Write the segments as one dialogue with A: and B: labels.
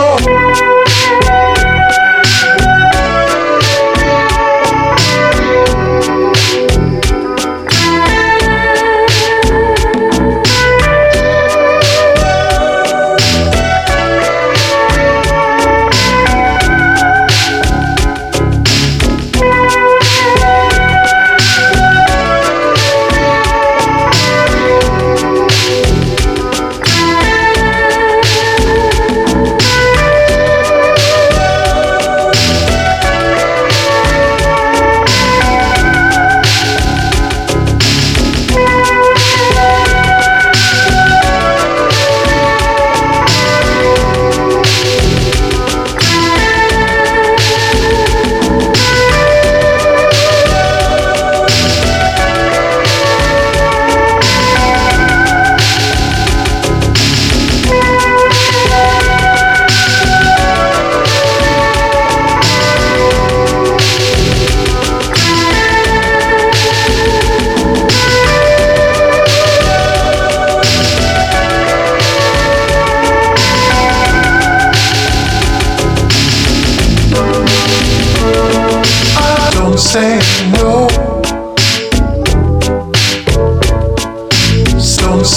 A: Oh.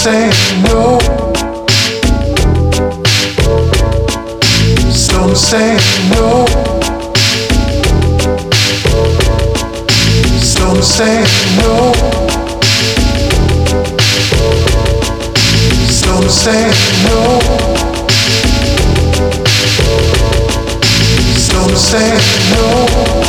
A: say no. Some say no. Some say no. Some say no. Some say no.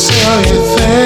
A: So you think?